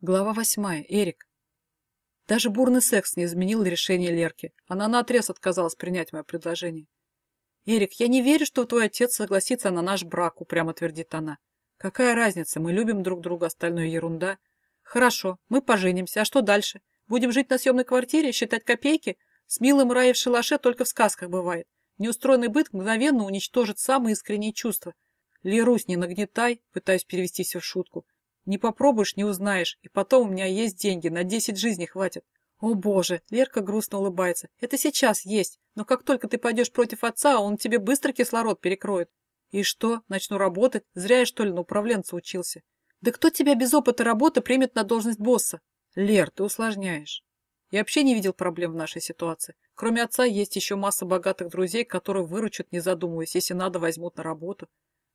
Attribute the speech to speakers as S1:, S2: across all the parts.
S1: Глава восьмая. Эрик. Даже бурный секс не изменил решение Лерки. Она наотрез отказалась принять мое предложение. «Эрик, я не верю, что твой отец согласится на наш брак», — упрямо твердит она. «Какая разница? Мы любим друг друга, остальное ерунда». «Хорошо, мы поженимся. А что дальше? Будем жить на съемной квартире, считать копейки? С милым рай в шалаше только в сказках бывает. Неустроенный быт мгновенно уничтожит самые искренние чувства. Лерусь, не нагнетай, пытаюсь перевести все в шутку. Не попробуешь, не узнаешь. И потом у меня есть деньги, на 10 жизней хватит. О боже, Лерка грустно улыбается. Это сейчас есть, но как только ты пойдешь против отца, он тебе быстро кислород перекроет. И что, начну работать? Зря я, что ли, на управленца учился. Да кто тебя без опыта работы примет на должность босса? Лер, ты усложняешь. Я вообще не видел проблем в нашей ситуации. Кроме отца есть еще масса богатых друзей, которые выручат, не задумываясь, если надо, возьмут на работу.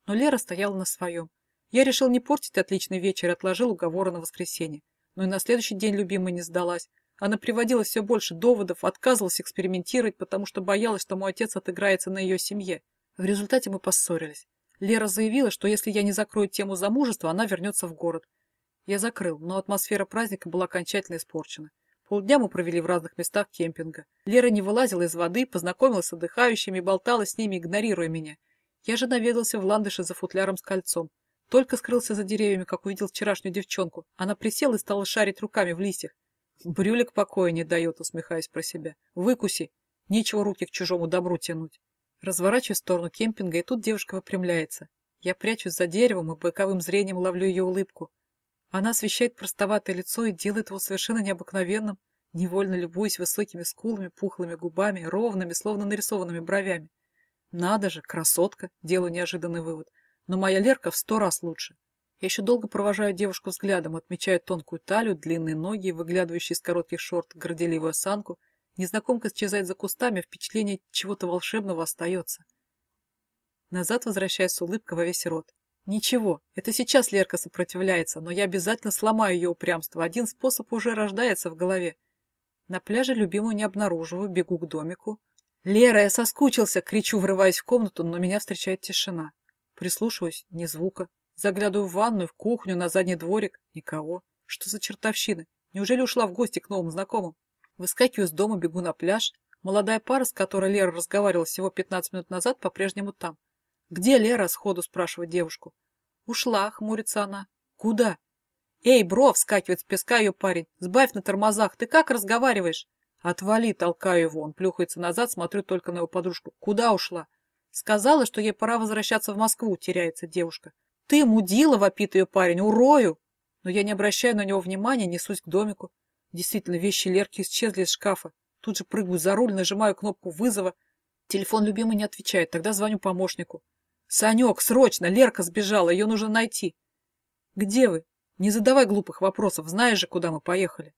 S1: Но Лера стояла на своем. Я решил не портить отличный вечер и отложил уговоры на воскресенье. Но и на следующий день любимая не сдалась. Она приводила все больше доводов, отказывалась экспериментировать, потому что боялась, что мой отец отыграется на ее семье. В результате мы поссорились. Лера заявила, что если я не закрою тему замужества, она вернется в город. Я закрыл, но атмосфера праздника была окончательно испорчена. Полдня мы провели в разных местах кемпинга. Лера не вылазила из воды, познакомилась с отдыхающими, болтала с ними, игнорируя меня. Я же наведался в ландыше за футляром с кольцом. Только скрылся за деревьями, как увидел вчерашнюю девчонку. Она присела и стала шарить руками в листьях. Брюлик покоя не дает, усмехаясь про себя. Выкуси. Нечего руки к чужому добру тянуть. Разворачиваю в сторону кемпинга, и тут девушка выпрямляется. Я прячусь за деревом и боковым зрением ловлю ее улыбку. Она освещает простоватое лицо и делает его совершенно необыкновенным, невольно любуясь высокими скулами, пухлыми губами, ровными, словно нарисованными бровями. Надо же, красотка, делаю неожиданный вывод но моя Лерка в сто раз лучше. Я еще долго провожаю девушку взглядом, отмечая тонкую талию, длинные ноги, выглядывающие из коротких шорт, горделивую осанку. Незнакомка исчезает за кустами, впечатление чего-то волшебного остается. Назад возвращаясь с улыбкой во весь рот. Ничего, это сейчас Лерка сопротивляется, но я обязательно сломаю ее упрямство. Один способ уже рождается в голове. На пляже любимую не обнаруживаю, бегу к домику. «Лера, я соскучился!» — кричу, врываясь в комнату, но меня встречает тишина. Прислушиваюсь, ни звука. Заглядываю в ванную, в кухню, на задний дворик. Никого. Что за чертовщина? Неужели ушла в гости к новым знакомым? Выскакиваю из дома, бегу на пляж. Молодая пара, с которой Лера разговаривала всего 15 минут назад, по-прежнему там. «Где Лера?» — сходу спрашивает девушку. «Ушла», — хмурится она. «Куда?» «Эй, бро!» — вскакивает с песка ее парень. «Сбавь на тормозах! Ты как разговариваешь?» «Отвали!» — толкаю его. Он плюхается назад, смотрю только на его подружку. «Куда ушла?» Сказала, что ей пора возвращаться в Москву, теряется девушка. Ты мудила, вопит ее парень, урою! Но я не обращаю на него внимания, несусь к домику. Действительно, вещи Лерки исчезли из шкафа. Тут же прыгаю за руль, нажимаю кнопку вызова. Телефон любимый не отвечает, тогда звоню помощнику. «Санек, срочно! Лерка сбежала, ее нужно найти!» «Где вы? Не задавай глупых вопросов, знаешь же, куда мы поехали!»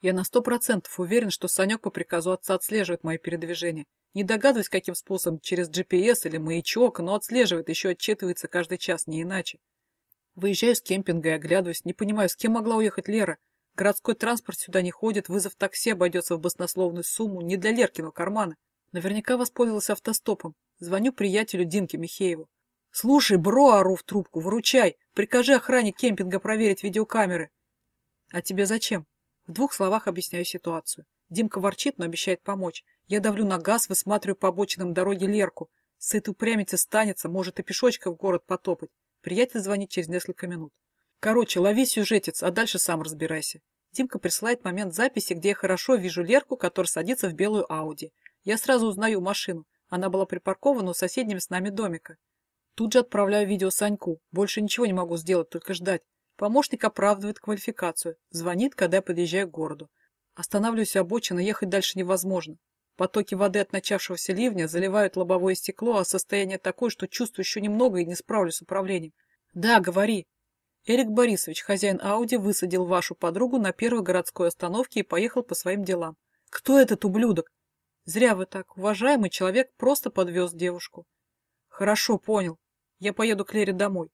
S1: Я на сто процентов уверен, что Санек по приказу отца отслеживает мои передвижения. Не догадываюсь, каким способом, через GPS или маячок, но отслеживает, еще отчитывается каждый час, не иначе. Выезжаю с кемпинга и оглядываюсь, не понимаю, с кем могла уехать Лера. Городской транспорт сюда не ходит, вызов такси обойдется в баснословную сумму, не для Леркиного кармана. Наверняка воспользовался автостопом. Звоню приятелю Димке Михееву. «Слушай, бро, ору в трубку, выручай! Прикажи охране кемпинга проверить видеокамеры!» «А тебе зачем?» В двух словах объясняю ситуацию. Димка ворчит, но обещает помочь. Я давлю на газ, высматриваю по обочинам дороги Лерку. С этой упрямицы станется, может и пешочка в город потопать. Приятель звонит через несколько минут. Короче, лови сюжетец, а дальше сам разбирайся. Димка присылает момент записи, где я хорошо вижу Лерку, которая садится в белую Ауди. Я сразу узнаю машину. Она была припаркована у соседнего с нами домика. Тут же отправляю видео Саньку. Больше ничего не могу сделать, только ждать. Помощник оправдывает квалификацию. Звонит, когда я подъезжаю к городу. Останавливаюсь у обочины, ехать дальше невозможно. Потоки воды от начавшегося ливня заливают лобовое стекло, а состояние такое, что чувствую еще немного и не справлюсь с управлением. Да, говори. Эрик Борисович, хозяин Ауди, высадил вашу подругу на первой городской остановке и поехал по своим делам. Кто этот ублюдок? Зря вы так. Уважаемый человек просто подвез девушку. Хорошо, понял. Я поеду к Лере домой.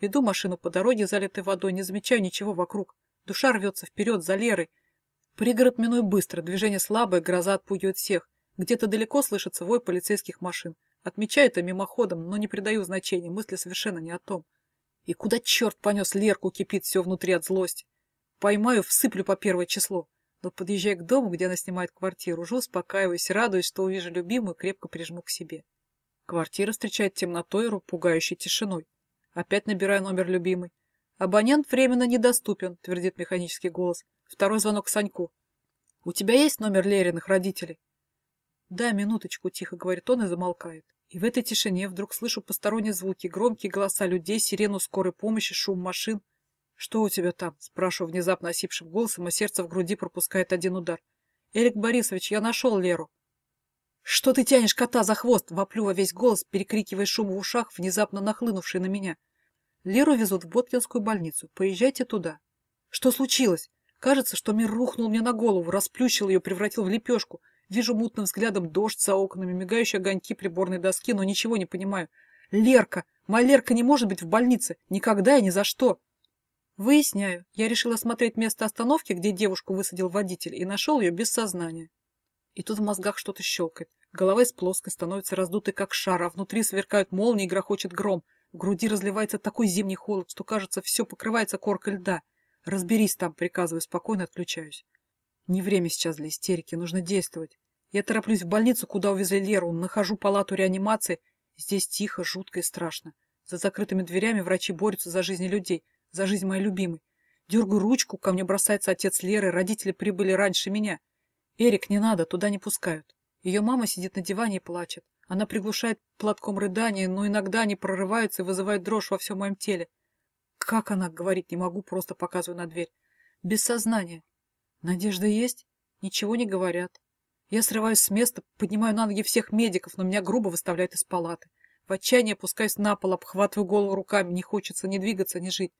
S1: Веду машину по дороге, залитой водой, не замечаю ничего вокруг. Душа рвется вперед за Лерой, Пригород минуй быстро, движение слабое, гроза отпугивает всех. Где-то далеко слышится вой полицейских машин. Отмечаю это мимоходом, но не придаю значения, мысли совершенно не о том. И куда черт понес Лерку, кипит все внутри от злости. Поймаю, всыплю по первое число. Но подъезжая к дому, где она снимает квартиру, уже успокаиваюсь, радуюсь, что увижу любимую, крепко прижму к себе. Квартира встречает темнотой и пугающей тишиной. Опять набираю номер любимой. «Абонент временно недоступен», — твердит механический голос. Второй звонок Саньку. «У тебя есть номер Лериных родителей?» «Да, минуточку», — тихо говорит он и замолкает. И в этой тишине вдруг слышу посторонние звуки, громкие голоса людей, сирену скорой помощи, шум машин. «Что у тебя там?» — спрашиваю внезапно осипшим голосом, а сердце в груди пропускает один удар. «Эрик Борисович, я нашел Леру». «Что ты тянешь кота за хвост?» — воплю во весь голос, перекрикивая шум в ушах, внезапно нахлынувший на меня. Леру везут в Боткинскую больницу. Поезжайте туда. Что случилось? Кажется, что мир рухнул мне на голову, расплющил ее, превратил в лепешку. Вижу мутным взглядом дождь за окнами, мигающие огоньки приборной доски, но ничего не понимаю. Лерка! Моя Лерка не может быть в больнице. Никогда и ни за что. Выясняю. Я решил осмотреть место остановки, где девушку высадил водитель, и нашел ее без сознания. И тут в мозгах что-то щелкает. Голова из плоской становится раздутой, как шар, а внутри сверкают молнии и грохочет гром. В груди разливается такой зимний холод, что, кажется, все покрывается коркой льда. Разберись там, приказываю, спокойно отключаюсь. Не время сейчас для истерики, нужно действовать. Я тороплюсь в больницу, куда увезли Леру, нахожу палату реанимации. Здесь тихо, жутко и страшно. За закрытыми дверями врачи борются за жизни людей, за жизнь моей любимой. Дергаю ручку, ко мне бросается отец Леры, родители прибыли раньше меня. Эрик, не надо, туда не пускают. Ее мама сидит на диване и плачет. Она приглушает платком рыдания, но иногда они прорываются и вызывают дрожь во всем моем теле. Как она говорить не могу, просто показываю на дверь. Без сознания. Надежда есть? Ничего не говорят. Я срываюсь с места, поднимаю на ноги всех медиков, но меня грубо выставляют из палаты. В отчаянии опускаюсь на пол, обхватываю голову руками, не хочется ни двигаться, ни жить.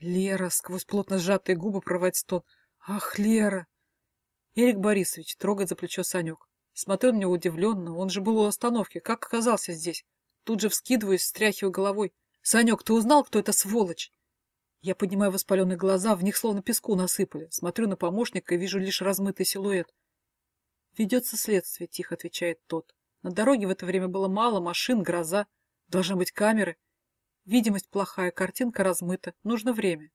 S1: Лера, сквозь плотно сжатые губы прорывает стон. Ах, Лера! Эрик Борисович трогает за плечо Санек. Смотрю на него удивленно, он же был у остановки, как оказался здесь? Тут же вскидываюсь, встряхиваю головой. Санек, ты узнал, кто это сволочь? Я поднимаю воспаленные глаза, в них словно песку насыпали. Смотрю на помощника и вижу лишь размытый силуэт. «Ведется следствие», — тихо отвечает тот. На дороге в это время было мало машин, гроза. Должны быть камеры. Видимость плохая, картинка размыта. Нужно время.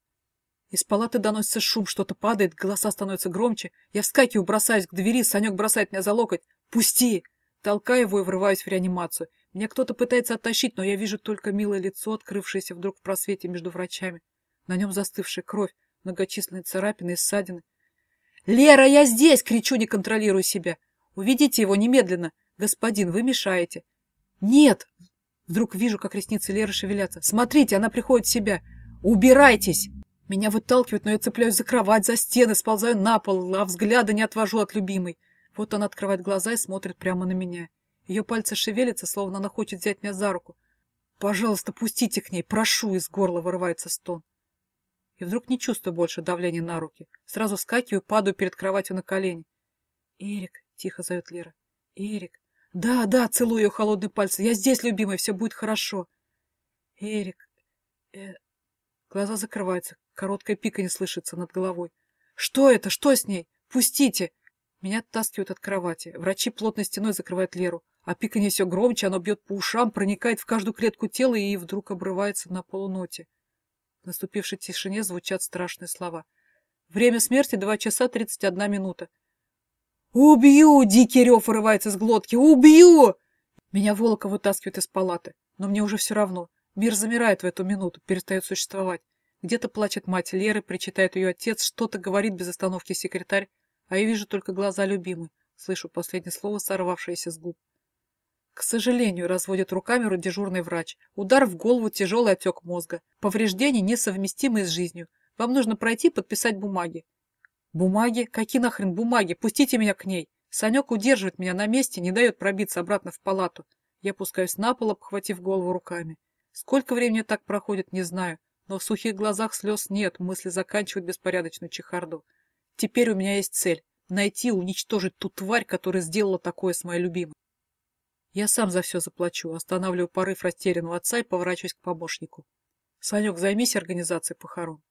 S1: Из палаты доносится шум, что-то падает, голоса становятся громче. Я вскакиваю, бросаюсь к двери, Санек бросает меня за локоть. «Пусти!» Толкаю его и врываюсь в реанимацию. Меня кто-то пытается оттащить, но я вижу только милое лицо, открывшееся вдруг в просвете между врачами. На нем застывшая кровь, многочисленные царапины и ссадины. «Лера, я здесь!» — кричу, не контролируя себя. «Уведите его немедленно! Господин, вы мешаете!» «Нет!» Вдруг вижу, как ресницы Леры шевелятся. «Смотрите, она приходит в себя! Убирайтесь!» Меня выталкивают, но я цепляюсь за кровать, за стены, сползаю на пол, а взгляда не отвожу от любимой. Вот она открывает глаза и смотрит прямо на меня. Ее пальцы шевелятся, словно она хочет взять меня за руку. «Пожалуйста, пустите к ней, прошу!» Из горла вырывается стон и вдруг не чувствую больше давления на руки. Сразу скакиваю, падаю перед кроватью на колени. «Эрик!» — тихо зовет Лера. «Эрик!» «Да, да!» — целую ее холодные пальцы. «Я здесь, любимый, все будет хорошо!» «Эрик!» э... Глаза закрываются, короткая пика не слышится над головой. «Что это? Что с ней? Пустите!» Меня оттаскивают от кровати. Врачи плотной стеной закрывают Леру. А пиканье все громче, оно бьет по ушам, проникает в каждую клетку тела и вдруг обрывается на полуноте. В наступившей тишине звучат страшные слова. Время смерти — два часа тридцать одна минута. «Убью!» — дикий рев вырывается с глотки. «Убью!» Меня волока вытаскивают из палаты. Но мне уже все равно. Мир замирает в эту минуту, перестает существовать. Где-то плачет мать Леры, причитает ее отец, что-то говорит без остановки секретарь, а я вижу только глаза любимой. Слышу последнее слово, сорвавшееся с губ. К сожалению, разводит руками дежурный врач. Удар в голову, тяжелый отек мозга. Повреждения, несовместимые с жизнью. Вам нужно пройти подписать бумаги. Бумаги? Какие нахрен бумаги? Пустите меня к ней. Санек удерживает меня на месте, не дает пробиться обратно в палату. Я пускаюсь на пол, обхватив голову руками. Сколько времени так проходит, не знаю. Но в сухих глазах слез нет, мысли заканчивают беспорядочную чехарду. Теперь у меня есть цель — найти, уничтожить ту тварь, которая сделала такое с моей любимой. Я сам за все заплачу, останавливаю порыв растерянного отца и поворачиваюсь к помощнику. Санек, займись организацией похорон.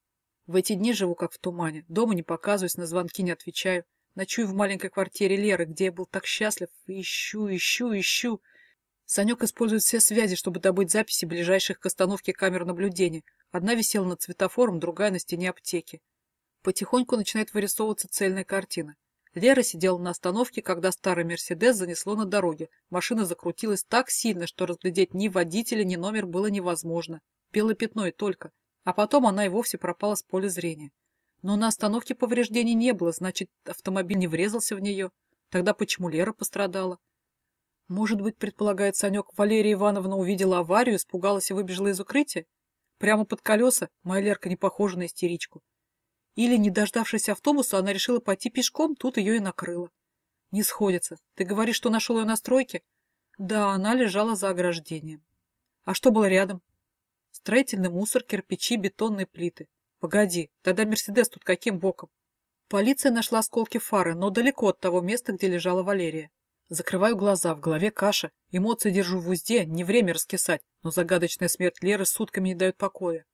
S1: В эти дни живу как в тумане. Дома не показываюсь, на звонки не отвечаю. Ночую в маленькой квартире Леры, где я был так счастлив. ищу, ищу, ищу. Санек использует все связи, чтобы добыть записи ближайших к остановке камер наблюдения. Одна висела над светофором, другая на стене аптеки. Потихоньку начинает вырисовываться цельная картина. Лера сидела на остановке, когда старый «Мерседес» занесло на дороге. Машина закрутилась так сильно, что разглядеть ни водителя, ни номер было невозможно. Белое пятно и только. А потом она и вовсе пропала с поля зрения. Но на остановке повреждений не было, значит, автомобиль не врезался в нее. Тогда почему Лера пострадала? Может быть, предполагает Санек, Валерия Ивановна увидела аварию, испугалась и выбежала из укрытия? Прямо под колеса моя Лерка не похожа на истеричку. Или, не дождавшись автобуса, она решила пойти пешком, тут ее и накрыло. Не сходится. Ты говоришь, что нашел ее на стройке? Да, она лежала за ограждением. А что было рядом? Строительный мусор, кирпичи, бетонные плиты. Погоди, тогда Мерседес тут каким боком? Полиция нашла осколки фары, но далеко от того места, где лежала Валерия. Закрываю глаза, в голове каша, эмоции держу в узде, не время раскисать, но загадочная смерть Леры сутками не дает покоя.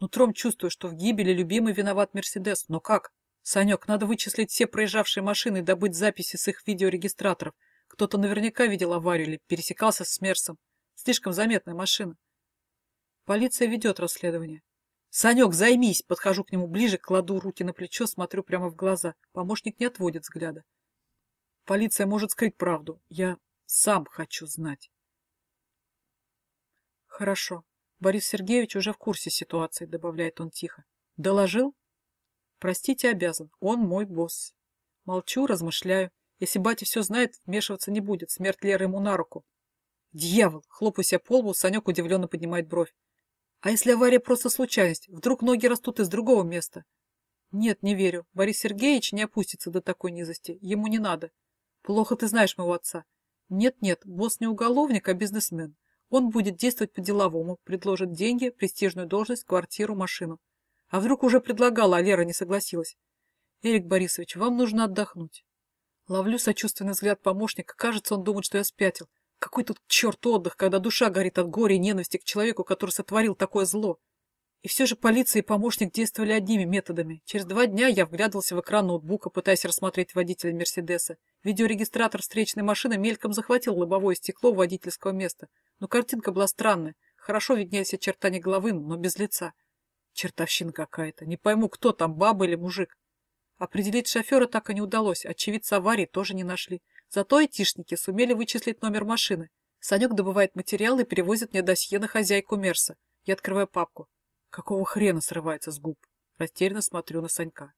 S1: Нутром чувствую, что в гибели любимый виноват Мерседес. Но как? Санек, надо вычислить все проезжавшие машины и добыть записи с их видеорегистраторов. Кто-то наверняка видел аварию или пересекался с Мерсом. Слишком заметная машина. Полиция ведет расследование. «Санек, займись!» Подхожу к нему ближе, кладу руки на плечо, смотрю прямо в глаза. Помощник не отводит взгляда. Полиция может скрыть правду. Я сам хочу знать. Хорошо. Борис Сергеевич уже в курсе ситуации, добавляет он тихо. Доложил? Простите, обязан. Он мой босс. Молчу, размышляю. Если батя все знает, вмешиваться не будет. Смерть Леры ему на руку. Дьявол! Хлопаю себя по лбу, Санек удивленно поднимает бровь. А если авария просто случайность? Вдруг ноги растут из другого места? Нет, не верю. Борис Сергеевич не опустится до такой низости. Ему не надо. Плохо ты знаешь моего отца. Нет-нет, босс не уголовник, а бизнесмен. Он будет действовать по-деловому, предложит деньги, престижную должность, квартиру, машину. А вдруг уже предлагала, а Лера не согласилась? Эрик Борисович, вам нужно отдохнуть. Ловлю сочувственный взгляд помощника. Кажется, он думает, что я спятил. Какой тут черт отдых, когда душа горит от горя и ненависти к человеку, который сотворил такое зло. И все же полиция и помощник действовали одними методами. Через два дня я вглядывался в экран ноутбука, пытаясь рассмотреть водителя Мерседеса. Видеорегистратор встречной машины мельком захватил лобовое стекло водительского места. Но картинка была странная. Хорошо виднелись очертания головы, но без лица. Чертовщина какая-то. Не пойму, кто там, баба или мужик. Определить шофера так и не удалось. Очевидца аварии тоже не нашли. Зато айтишники сумели вычислить номер машины. Санек добывает материал и перевозит мне досье на хозяйку Мерса. Я открываю папку. Какого хрена срывается с губ? Растерянно смотрю на Санька.